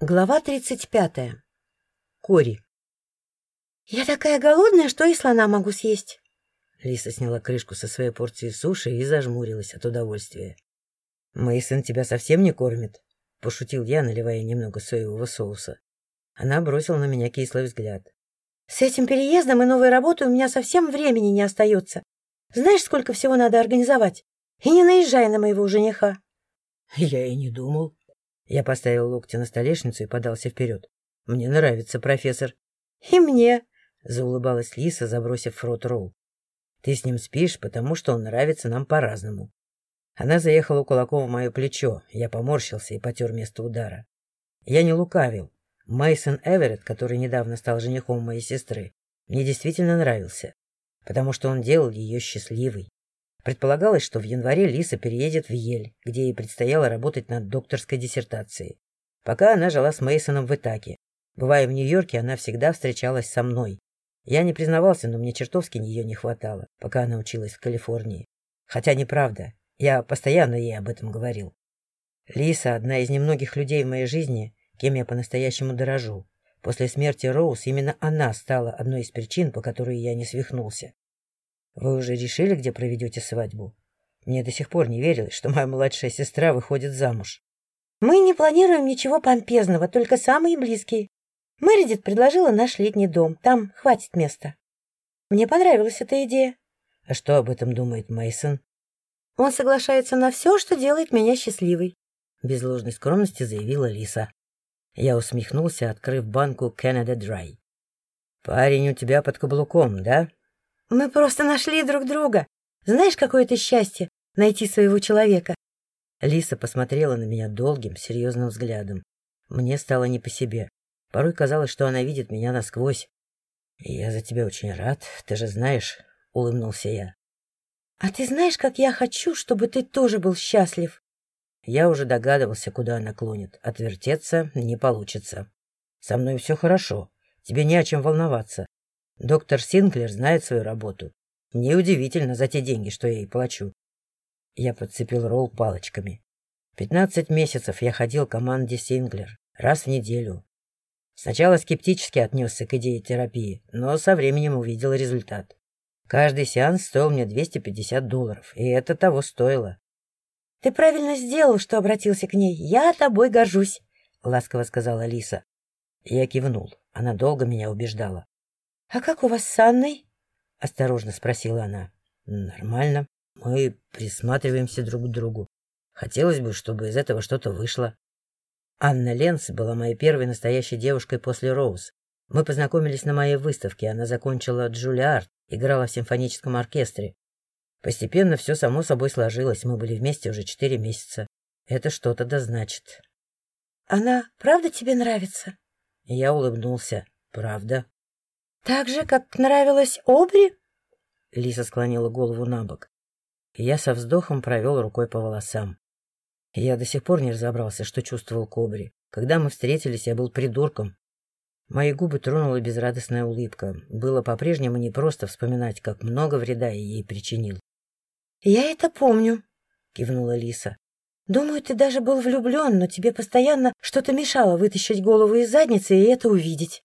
Глава тридцать пятая. Кори. «Я такая голодная, что и слона могу съесть». Лиса сняла крышку со своей порции суши и зажмурилась от удовольствия. Мейсон тебя совсем не кормит?» — пошутил я, наливая немного соевого соуса. Она бросила на меня кислый взгляд. «С этим переездом и новой работой у меня совсем времени не остается. Знаешь, сколько всего надо организовать? И не наезжай на моего жениха». «Я и не думал», я поставил локти на столешницу и подался вперед. «Мне нравится, профессор». «И мне», — заулыбалась Лиса, забросив в рот ролл. «Ты с ним спишь, потому что он нравится нам по-разному». Она заехала кулаком в мое плечо. Я поморщился и потер место удара. Я не лукавил. Мейсон Эверетт, который недавно стал женихом моей сестры, мне действительно нравился, потому что он делал ее счастливой. Предполагалось, что в январе Лиса переедет в Ель, где ей предстояло работать над докторской диссертацией. Пока она жила с Мейсоном в Итаке. Бывая в Нью-Йорке, она всегда встречалась со мной. Я не признавался, но мне чертовски ее не хватало, пока она училась в Калифорнии. Хотя неправда, я постоянно ей об этом говорил. Лиса — одна из немногих людей в моей жизни, кем я по-настоящему дорожу. После смерти Роуз именно она стала одной из причин, по которой я не свихнулся. Вы уже решили, где проведете свадьбу? Мне до сих пор не верилось, что моя младшая сестра выходит замуж. Мы не планируем ничего помпезного, только самые близкие. Мэридит предложила наш летний дом. Там хватит места. Мне понравилась эта идея. А что об этом думает Мейсон? Он соглашается на все, что делает меня счастливой. Без ложной скромности заявила Лиса. Я усмехнулся, открыв банку Canada Dry. «Парень у тебя под каблуком, да?» Мы просто нашли друг друга. Знаешь, какое это счастье — найти своего человека? Лиса посмотрела на меня долгим, серьезным взглядом. Мне стало не по себе. Порой казалось, что она видит меня насквозь. — Я за тебя очень рад, ты же знаешь, — улыбнулся я. — А ты знаешь, как я хочу, чтобы ты тоже был счастлив? Я уже догадывался, куда она клонит. Отвертеться не получится. Со мной все хорошо. Тебе не о чем волноваться. Доктор Синклер знает свою работу. Неудивительно за те деньги, что я ей плачу. Я подцепил ролл палочками. Пятнадцать месяцев я ходил к команде Синклер. Раз в неделю. Сначала скептически отнесся к идее терапии, но со временем увидел результат. Каждый сеанс стоил мне 250 долларов, и это того стоило. — Ты правильно сделал, что обратился к ней. Я тобой горжусь, — ласково сказала Лиса. Я кивнул. Она долго меня убеждала. — А как у вас с Анной? — осторожно спросила она. — Нормально. Мы присматриваемся друг к другу. Хотелось бы, чтобы из этого что-то вышло. Анна Ленц была моей первой настоящей девушкой после Роуз. Мы познакомились на моей выставке. Она закончила Джулиард, играла в симфоническом оркестре. Постепенно все само собой сложилось. Мы были вместе уже четыре месяца. Это что-то да значит. — Она правда тебе нравится? Я улыбнулся. — Правда. Так же, как нравилась Обри? Лиса склонила голову на бок. Я со вздохом провел рукой по волосам. Я до сих пор не разобрался, что чувствовал к Обри. Когда мы встретились, я был придурком. Мои губы тронула безрадостная улыбка. Было по-прежнему непросто вспоминать, как много вреда я ей причинил. — Я это помню, — кивнула Лиса. — Думаю, ты даже был влюблен, но тебе постоянно что-то мешало вытащить голову из задницы и это увидеть.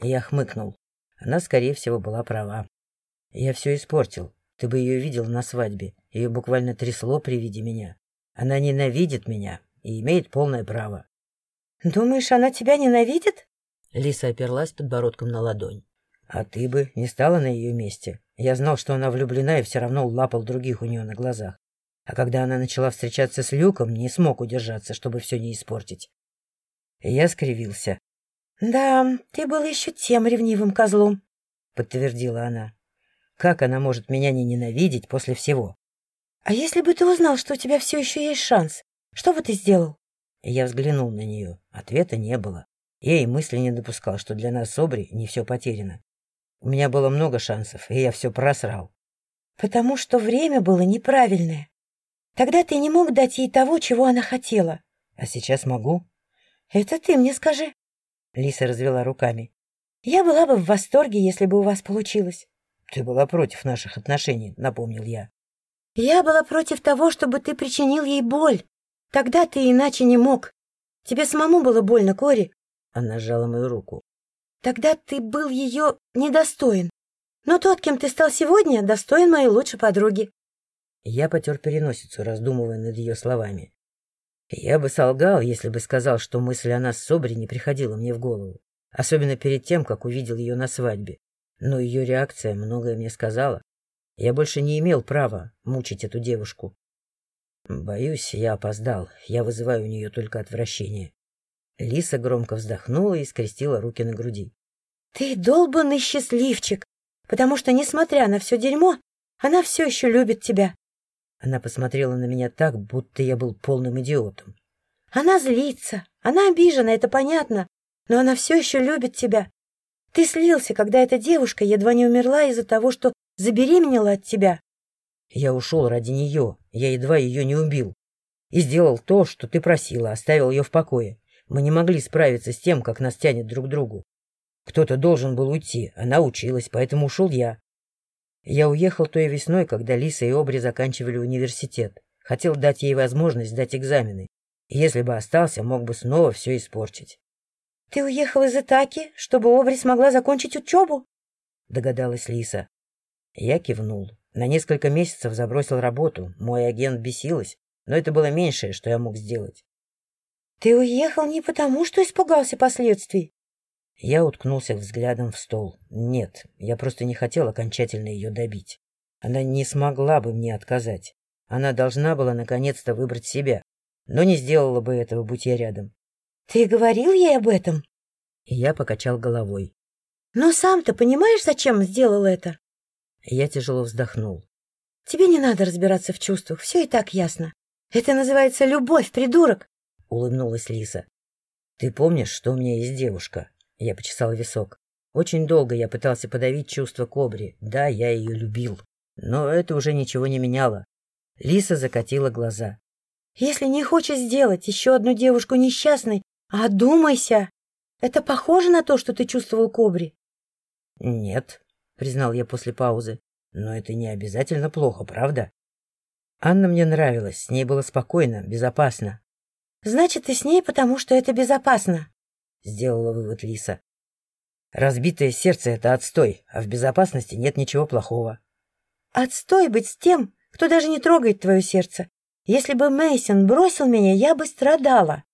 Я хмыкнул. Она, скорее всего, была права. Я все испортил. Ты бы ее видел на свадьбе. Ее буквально трясло при виде меня. Она ненавидит меня и имеет полное право. — Думаешь, она тебя ненавидит? Лиса оперлась подбородком на ладонь. — А ты бы не стала на ее месте. Я знал, что она влюблена и все равно лапал других у нее на глазах. А когда она начала встречаться с Люком, не смог удержаться, чтобы все не испортить. Я скривился. «Да, ты был еще тем ревнивым козлом», — подтвердила она. «Как она может меня не ненавидеть после всего?» «А если бы ты узнал, что у тебя все еще есть шанс, что бы ты сделал?» Я взглянул на нее. Ответа не было. Я и мысли не допускал, что для нас с Обри не все потеряно. У меня было много шансов, и я все просрал. «Потому что время было неправильное. Тогда ты не мог дать ей того, чего она хотела». «А сейчас могу?» «Это ты мне скажи». Лиса развела руками. «Я была бы в восторге, если бы у вас получилось». «Ты была против наших отношений», — напомнил я. «Я была против того, чтобы ты причинил ей боль. Тогда ты иначе не мог. Тебе самому было больно, Кори? Она сжала мою руку. Тогда ты был ее недостоин. Но тот, кем ты стал сегодня, достоин моей лучшей подруги. Я потер переносицу, раздумывая над ее словами. Я бы солгал, если бы сказал, что мысль о нас с Собри не приходила мне в голову, особенно перед тем, как увидел ее на свадьбе. Но ее реакция многое мне сказала. Я больше не имел права мучить эту девушку. Боюсь, я опоздал. Я вызываю у нее только отвращение. Лиса громко вздохнула и скрестила руки на груди. — Ты долбанный счастливчик, потому что, несмотря на все дерьмо, она все еще любит тебя. Она посмотрела на меня так, будто я был полным идиотом. — Она злится, она обижена, это понятно, но она все еще любит тебя. Ты слился, когда эта девушка едва не умерла из-за того, что забеременела от тебя. Я ушел ради нее, я едва ее не убил. И сделал то, что ты просила, оставил ее в покое. Мы не могли справиться с тем, как нас тянет друг к другу. Кто-то должен был уйти, она училась, поэтому ушел я. Я уехал той весной, когда Лиса и Обри заканчивали университет. Хотел дать ей возможность сдать экзамены. Если бы остался, мог бы снова все испортить. — Ты уехал из Итаки, чтобы Обри смогла закончить учебу? — догадалась Лиса. Я кивнул. На несколько месяцев забросил работу. Мой агент бесилась, но это было меньшее, что я мог сделать. — Ты уехал не потому, что испугался последствий? Я уткнулся взглядом в стол. Нет, я просто не хотел окончательно ее добить. Она не смогла бы мне отказать. Она должна была наконец-то выбрать себя, но не сделала бы этого, будь я рядом. — Ты говорил ей об этом? И я покачал головой. — Но сам-то понимаешь, зачем сделал это? Я тяжело вздохнул. — Тебе не надо разбираться в чувствах, все и так ясно. Это называется любовь, придурок! — улыбнулась Лиса. — Ты помнишь, что у меня есть девушка? Я почесал висок. Очень долго я пытался подавить чувство Кобри. Да, я ее любил. Но это уже ничего не меняло. Лиса закатила глаза. — Если не хочешь сделать еще одну девушку несчастной, одумайся. Это похоже на то, что ты чувствовал Кобри? — Нет, — признал я после паузы. — Но это не обязательно плохо, правда? Анна мне нравилась, с ней было спокойно, безопасно. — Значит, ты с ней, потому что это безопасно? — сделала вывод Лиса. «Разбитое сердце — это отстой, а в безопасности нет ничего плохого». «Отстой быть с тем, кто даже не трогает твое сердце. Если бы Мейсон бросил меня, я бы страдала.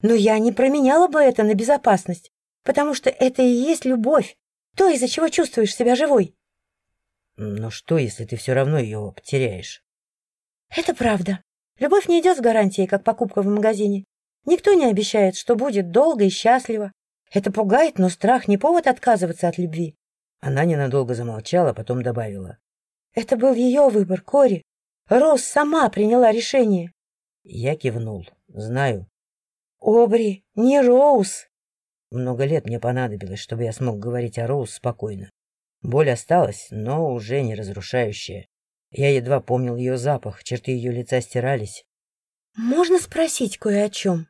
Но я не променяла бы это на безопасность, потому что это и есть любовь, то, из-за чего чувствуешь себя живой». «Но что, если ты все равно ее потеряешь?» «Это правда. Любовь не идет с гарантией, как покупка в магазине. Никто не обещает, что будет долго и счастливо. Это пугает, но страх не повод отказываться от любви. Она ненадолго замолчала, потом добавила. Это был ее выбор, Кори. Роуз сама приняла решение. Я кивнул. Знаю. Обри, не Роуз. Много лет мне понадобилось, чтобы я смог говорить о Роуз спокойно. Боль осталась, но уже не разрушающая. Я едва помнил ее запах, черты ее лица стирались. — Можно спросить кое о чем?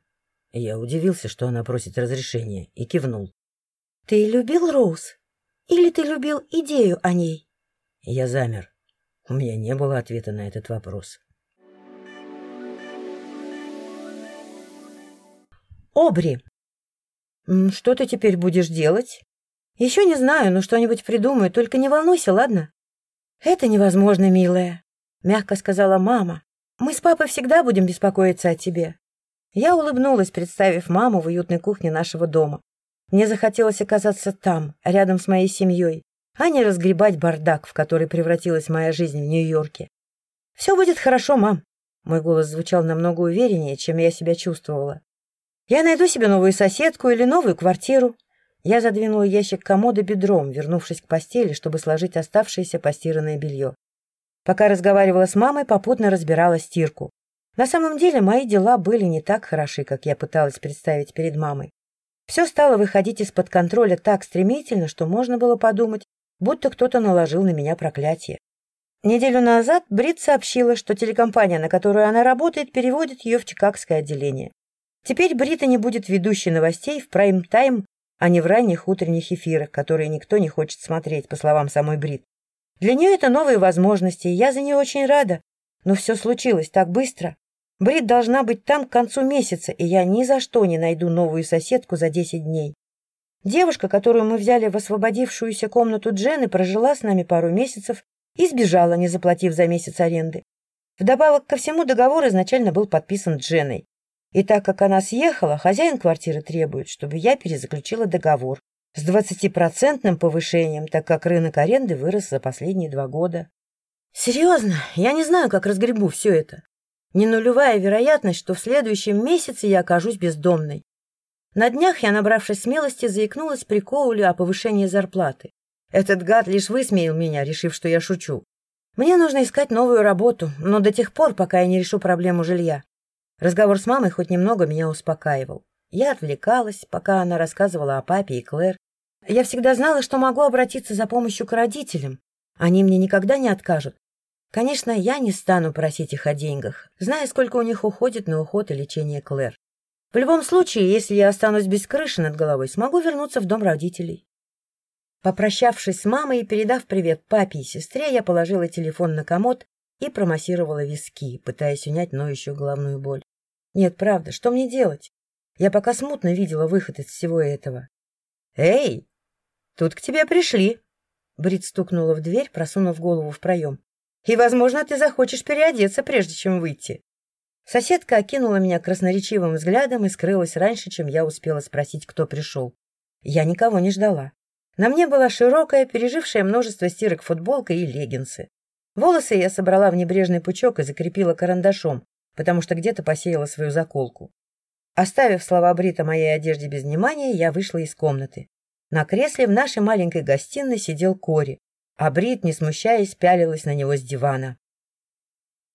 Я удивился, что она просит разрешения, и кивнул. — Ты любил Роуз? Или ты любил идею о ней? Я замер. У меня не было ответа на этот вопрос. Обри. Что ты теперь будешь делать? Еще не знаю, но что-нибудь придумаю, только не волнуйся, ладно? Это невозможно, милая, мягко сказала мама. Мы с папой всегда будем беспокоиться о тебе. Я улыбнулась, представив маму в уютной кухне нашего дома. Мне захотелось оказаться там, рядом с моей семьей, а не разгребать бардак, в который превратилась моя жизнь в Нью-Йорке. «Все будет хорошо, мам». Мой голос звучал намного увереннее, чем я себя чувствовала. «Я найду себе новую соседку или новую квартиру». Я задвинула ящик комода бедром, вернувшись к постели, чтобы сложить оставшееся постиранное белье. Пока разговаривала с мамой, попутно разбирала стирку. На самом деле мои дела были не так хороши, как я пыталась представить перед мамой. Все стало выходить из-под контроля так стремительно, что можно было подумать, будто кто-то наложил на меня проклятие. Неделю назад Брит сообщила, что телекомпания, на которую она работает, переводит ее в Чикагское отделение. Теперь Брита не будет ведущей новостей в прайм-тайм, а не в ранних утренних эфирах, которые никто не хочет смотреть, по словам самой Брит. Для нее это новые возможности, и я за нее очень рада. Но все случилось так быстро. Брит должна быть там к концу месяца, и я ни за что не найду новую соседку за 10 дней. Девушка, которую мы взяли в освободившуюся комнату Джены, прожила с нами пару месяцев и сбежала, не заплатив за месяц аренды. Вдобавок ко всему договор изначально был подписан Дженой. И так как она съехала, хозяин квартиры требует, чтобы я перезаключила договор с двадцатипроцентным повышением, так как рынок аренды вырос за последние два года. Серьезно, я не знаю, как разгребу все это. Не нулевая вероятность, что в следующем месяце я окажусь бездомной. На днях я, набравшись смелости, заикнулась при Коуле о повышении зарплаты. Этот гад лишь высмеял меня, решив, что я шучу. Мне нужно искать новую работу, но до тех пор, пока я не решу проблему жилья. Разговор с мамой хоть немного меня успокаивал. Я отвлекалась, пока она рассказывала о папе и Клэр. Я всегда знала, что могу обратиться за помощью к родителям. Они мне никогда не откажут. Конечно, я не стану просить их о деньгах, зная, сколько у них уходит на уход и лечение Клэр. В любом случае, если я останусь без крыши над головой, смогу вернуться в дом родителей. Попрощавшись с мамой и передав привет папе и сестре, я положила телефон на комод и промассировала виски, пытаясь унять ноющую головную боль. Нет, правда, что мне делать? Я пока смутно видела выход из всего этого. «Эй, тут к тебе пришли!» Брит стукнула в дверь, просунув голову в проем. «И, возможно, ты захочешь переодеться, прежде чем выйти». Соседка окинула меня красноречивым взглядом и скрылась раньше, чем я успела спросить, кто пришел. Я никого не ждала. На мне была широкая, пережившая множество стирок футболка и леггинсы. Волосы я собрала в небрежный пучок и закрепила карандашом, потому что где-то посеяла свою заколку. Оставив слова Брита моей одежде без внимания, я вышла из комнаты. На кресле в нашей маленькой гостиной сидел Кори, а Брит, не смущаясь, пялилась на него с дивана.